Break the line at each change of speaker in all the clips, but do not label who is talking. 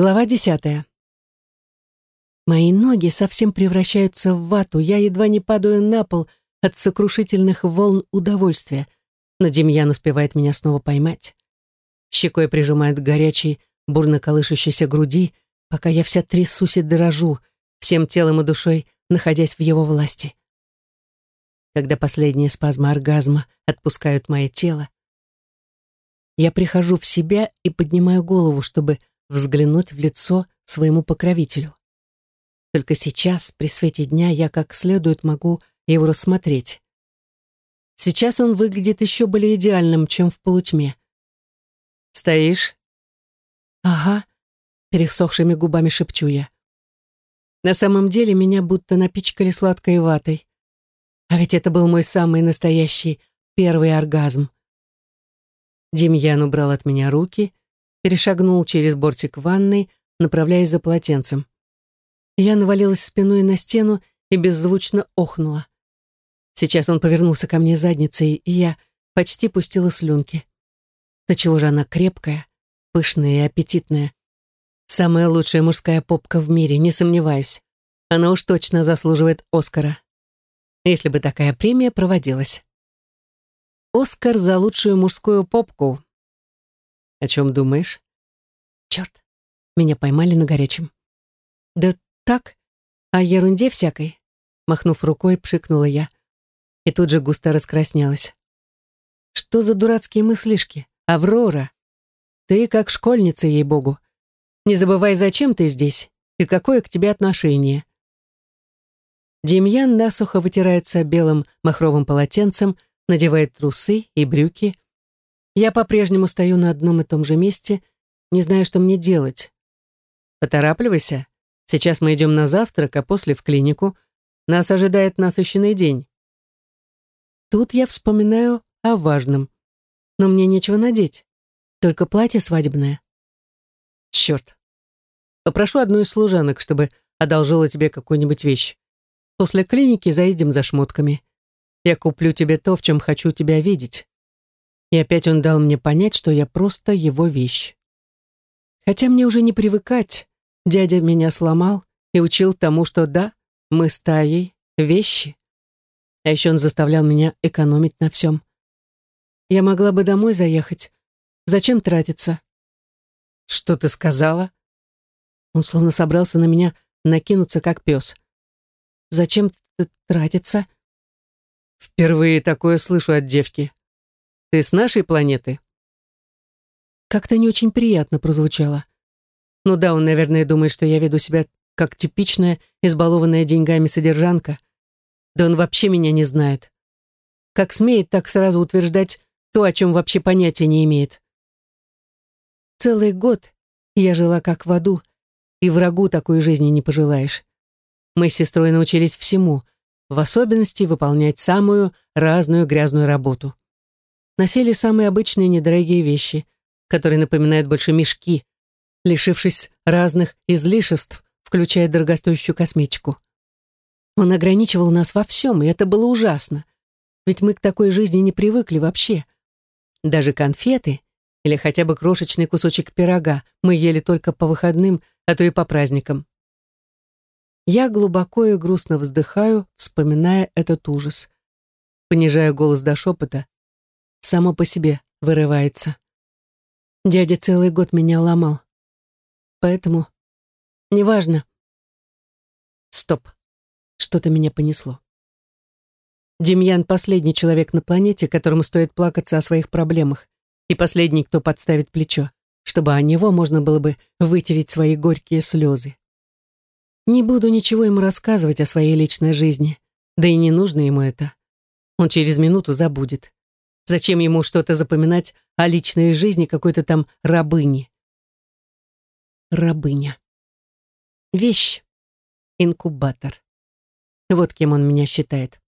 Глава десятая. Мои ноги совсем превращаются в вату, я едва не падаю на пол от сокрушительных волн удовольствия, но Демьян успевает меня снова поймать. Щекой прижимает к горячей, бурно колышущейся груди, пока я вся трясусь и дрожу, всем телом и душой, находясь в его власти. Когда последние спазмы оргазма отпускают мое тело, я прихожу в себя и поднимаю голову, чтобы взглянуть в лицо своему покровителю. Только сейчас, при свете дня, я как следует могу его рассмотреть. Сейчас он выглядит еще более идеальным, чем в полутьме. «Стоишь?» «Ага», — пересохшими губами шепчу я. На самом деле меня будто напичкали сладкой ватой. А ведь это был мой самый настоящий первый оргазм. Демьян убрал от меня руки перешагнул через бортик ванной, направляясь за полотенцем. Я навалилась спиной на стену и беззвучно охнула. Сейчас он повернулся ко мне задницей, и я почти пустила слюнки. Да чего же она крепкая, пышная и аппетитная. Самая лучшая мужская попка в мире, не сомневаюсь. Она уж точно заслуживает Оскара. Если бы такая премия проводилась. Оскар за лучшую мужскую попку о чем думаешь? Черт, меня поймали на горячем. Да так, о ерунде всякой. Махнув рукой, пшикнула я. И тут же густо раскраснелась. Что за дурацкие мыслишки? Аврора, ты как школьница, ей-богу. Не забывай, зачем ты здесь и какое к тебе отношение. Демьян насухо вытирается белым махровым полотенцем, надевает трусы и брюки, я по-прежнему стою на одном и том же месте, не знаю, что мне делать. Поторапливайся. Сейчас мы идем на завтрак, а после в клинику. Нас ожидает насыщенный день. Тут я вспоминаю о важном. Но мне нечего надеть. Только платье свадебное. Черт. Попрошу одну из служанок, чтобы одолжила тебе какую-нибудь вещь. После клиники заедем за шмотками. Я куплю тебе то, в чем хочу тебя видеть. И опять он дал мне понять, что я просто его вещь. Хотя мне уже не привыкать, дядя меня сломал и учил тому, что да, мы с Таей вещи. А еще он заставлял меня экономить на всем. Я могла бы домой заехать. Зачем тратиться? Что ты сказала? Он словно собрался на меня накинуться, как пес. Зачем тратиться? Впервые такое слышу от девки. Ты с нашей планеты?» Как-то не очень приятно прозвучало. Ну да, он, наверное, думает, что я веду себя как типичная, избалованная деньгами содержанка. Да он вообще меня не знает. Как смеет так сразу утверждать то, о чем вообще понятия не имеет. Целый год я жила как в аду, и врагу такой жизни не пожелаешь. Мы с сестрой научились всему, в особенности выполнять самую разную грязную работу носили самые обычные недорогие вещи, которые напоминают больше мешки, лишившись разных излишеств, включая дорогостоящую косметику. Он ограничивал нас во всем, и это было ужасно. Ведь мы к такой жизни не привыкли вообще. Даже конфеты или хотя бы крошечный кусочек пирога мы ели только по выходным, а то и по праздникам. Я глубоко и грустно вздыхаю, вспоминая этот ужас. Понижая голос до шепота, само по себе вырывается. Дядя целый год меня ломал. Поэтому неважно. Стоп. Что-то меня понесло. Демьян — последний человек на планете, которому стоит плакаться о своих проблемах, и последний, кто подставит плечо, чтобы о него можно было бы вытереть свои горькие слезы. Не буду ничего ему рассказывать о своей личной жизни, да и не нужно ему это. Он через минуту забудет. Зачем ему что-то запоминать о личной жизни какой-то там рабыни? Рабыня. Вещь. Инкубатор. Вот кем он меня считает.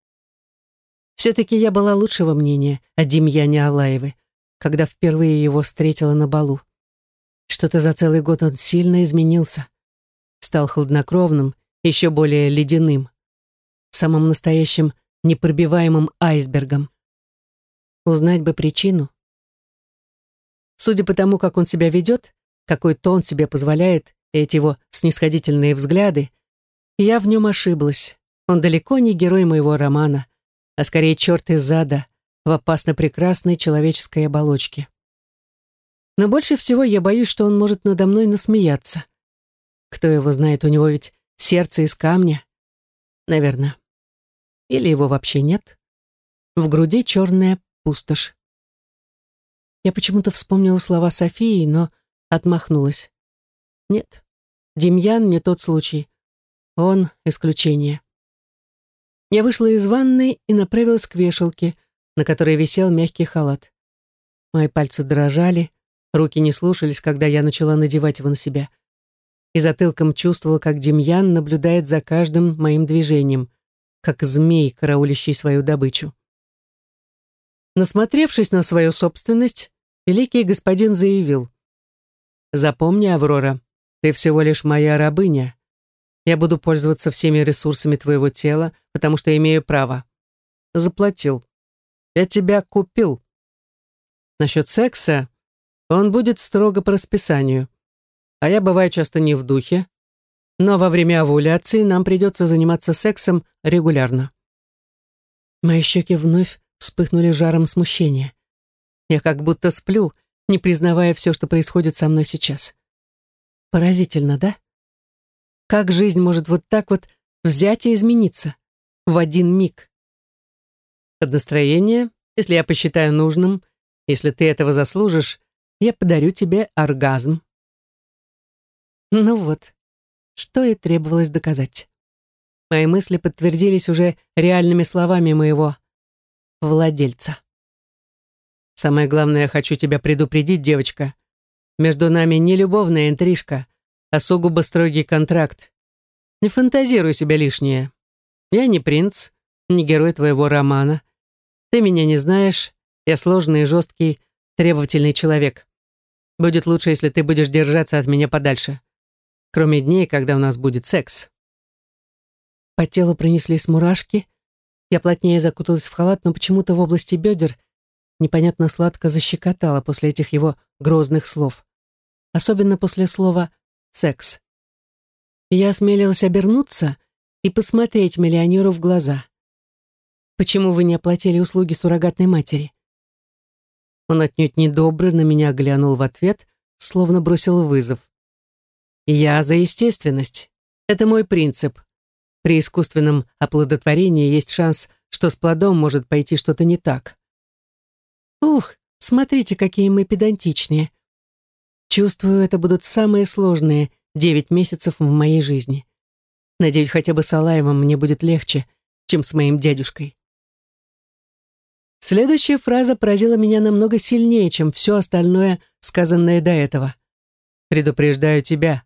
Все-таки я была лучшего мнения о Демьяне Алаеве, когда впервые его встретила на балу. Что-то за целый год он сильно изменился. Стал хладнокровным, еще более ледяным. Самым настоящим непробиваемым айсбергом. Узнать бы причину. Судя по тому, как он себя ведет, какой тон себе позволяет и эти его снисходительные взгляды, я в нем ошиблась. Он далеко не герой моего романа, а скорее черт из ада в опасно прекрасной человеческой оболочке. Но больше всего я боюсь, что он может надо мной насмеяться. Кто его знает, у него ведь сердце из камня. Наверное. Или его вообще нет. В груди черная пустошь. Я почему-то вспомнила слова Софии, но отмахнулась. Нет, Демьян не тот случай. Он исключение. Я вышла из ванной и направилась к вешалке, на которой висел мягкий халат. Мои пальцы дрожали, руки не слушались, когда я начала надевать его на себя. И затылком чувствовала, как Демьян наблюдает за каждым моим движением, как змей, караулищий свою добычу. Насмотревшись на свою собственность, великий господин заявил. «Запомни, Аврора, ты всего лишь моя рабыня. Я буду пользоваться всеми ресурсами твоего тела, потому что имею право. Заплатил. Я тебя купил. Насчет секса он будет строго по расписанию. А я бываю часто не в духе, но во время овуляции нам придется заниматься сексом регулярно. Мои щеки вновь вспыхнули жаром смущения. Я как будто сплю, не признавая все, что происходит со мной сейчас. Поразительно, да? Как жизнь может вот так вот взять и измениться? В один миг. Под настроение, если я посчитаю нужным, если ты этого заслужишь, я подарю тебе оргазм. Ну вот, что и требовалось доказать. Мои мысли подтвердились уже реальными словами моего владельца. Самое главное, хочу тебя предупредить, девочка. Между нами не любовная интрижка, а сугубо строгий контракт. Не фантазируй себя лишнее. Я не принц, не герой твоего романа. Ты меня не знаешь, я сложный, жесткий, требовательный человек. Будет лучше, если ты будешь держаться от меня подальше. Кроме дней, когда у нас будет секс. По телу пронеслись мурашки, я плотнее закуталась в халат, но почему-то в области бедер непонятно сладко защекотала после этих его грозных слов. Особенно после слова «секс». Я осмелилась обернуться и посмотреть миллионеру в глаза. «Почему вы не оплатили услуги суррогатной матери?» Он отнюдь недобро на меня глянул в ответ, словно бросил вызов. «Я за естественность. Это мой принцип. При искусственном оплодотворении есть шанс, что с плодом может пойти что-то не так. Ух, смотрите, какие мы педантичные. Чувствую, это будут самые сложные девять месяцев в моей жизни. Надеюсь, хотя бы с Алаевым мне будет легче, чем с моим дядюшкой. Следующая фраза поразила меня намного сильнее, чем все остальное, сказанное до этого. «Предупреждаю тебя.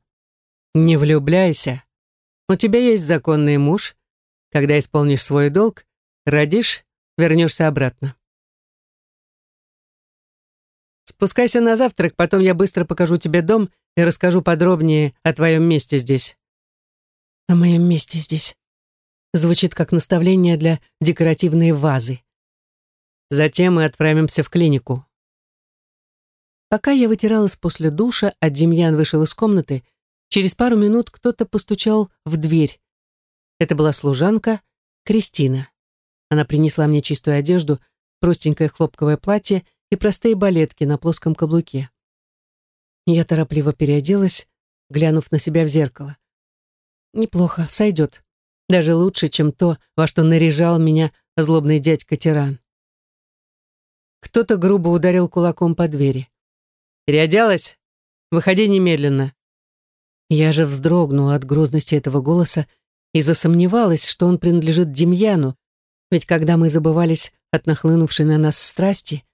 Не влюбляйся. У тебя есть законный муж. Когда исполнишь свой долг, родишь, вернешься обратно. Спускайся на завтрак, потом я быстро покажу тебе дом и расскажу подробнее о твоем месте здесь. О моем месте здесь. Звучит как наставление для декоративной вазы. Затем мы отправимся в клинику. Пока я вытиралась после душа, а Демьян вышел из комнаты, Через пару минут кто-то постучал в дверь. Это была служанка Кристина. Она принесла мне чистую одежду, простенькое хлопковое платье и простые балетки на плоском каблуке. Я торопливо переоделась, глянув на себя в зеркало. Неплохо, сойдет. Даже лучше, чем то, во что наряжал меня злобный дядька-тиран. Кто-то грубо ударил кулаком по двери. «Переоделась? Выходи немедленно». Я же вздрогнула от грозности этого голоса и засомневалась, что он принадлежит Демьяну, ведь когда мы забывались от нахлынувшей на нас страсти,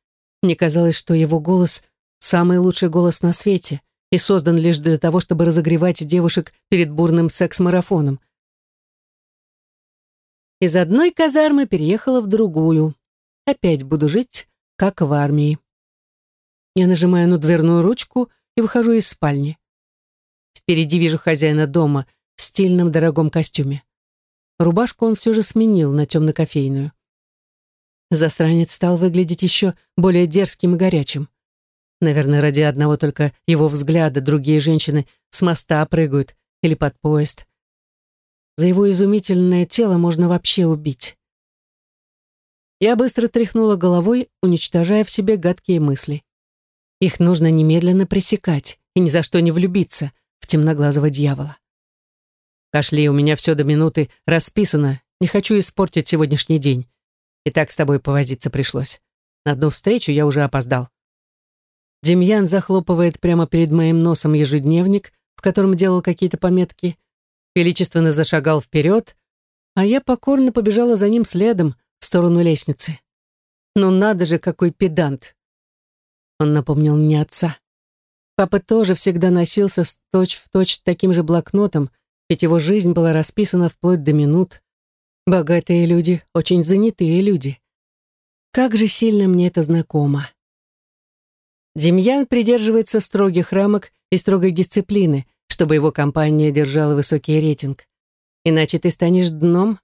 мне казалось, что его голос — самый лучший голос на свете и создан лишь для того, чтобы разогревать девушек перед бурным секс-марафоном. Из одной казармы переехала в другую. Опять буду жить, как в армии. Я нажимаю на дверную ручку и выхожу из спальни. Впереди вижу хозяина дома в стильном дорогом костюме. Рубашку он все же сменил на темно-кофейную. Застранец стал выглядеть еще более дерзким и горячим. Наверное, ради одного только его взгляда другие женщины с моста прыгают или под поезд. За его изумительное тело можно вообще убить. Я быстро тряхнула головой, уничтожая в себе гадкие мысли. Их нужно немедленно пресекать и ни за что не влюбиться темноглазого дьявола. Пошли, у меня все до минуты расписано, не хочу испортить сегодняшний день. И так с тобой повозиться пришлось. На одну встречу я уже опоздал. Демьян захлопывает прямо перед моим носом ежедневник, в котором делал какие-то пометки, величественно зашагал вперед, а я покорно побежала за ним следом в сторону лестницы. Ну надо же, какой педант. Он напомнил мне отца. Папа тоже всегда носился с точь-в-точь точь таким же блокнотом, ведь его жизнь была расписана вплоть до минут. Богатые люди, очень занятые люди. Как же сильно мне это знакомо. Демьян придерживается строгих рамок и строгой дисциплины, чтобы его компания держала высокий рейтинг. Иначе ты станешь дном,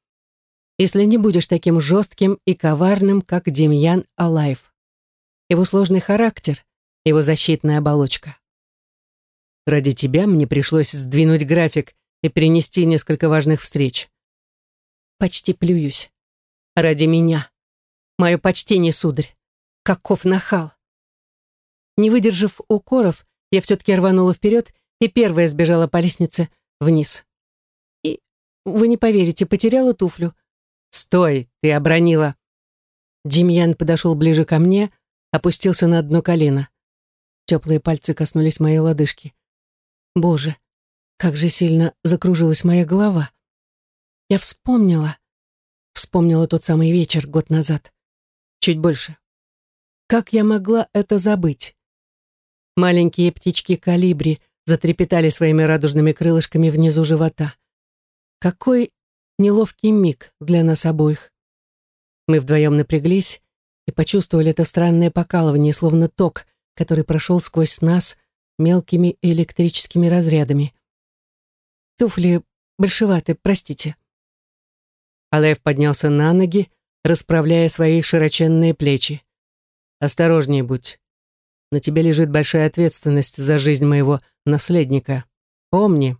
если не будешь таким жестким и коварным, как Демьян Алаев. Его сложный характер, его защитная оболочка. Ради тебя мне пришлось сдвинуть график и перенести несколько важных встреч. Почти плююсь. Ради меня. Мое почтение, сударь. Каков нахал. Не выдержав укоров, я все-таки рванула вперед и первая сбежала по лестнице вниз. И, вы не поверите, потеряла туфлю. «Стой, ты обронила!» Демьян подошел ближе ко мне, опустился на одно колено. Теплые пальцы коснулись моей лодыжки. Боже, как же сильно закружилась моя голова. Я вспомнила. Вспомнила тот самый вечер год назад. Чуть больше. Как я могла это забыть? Маленькие птички калибри затрепетали своими радужными крылышками внизу живота. Какой неловкий миг для нас обоих. Мы вдвоем напряглись и почувствовали это странное покалывание, словно ток, который прошел сквозь нас мелкими электрическими разрядами. Туфли большеваты, простите. Алаев поднялся на ноги, расправляя свои широченные плечи. «Осторожнее будь. На тебе лежит большая ответственность за жизнь моего наследника. Помни,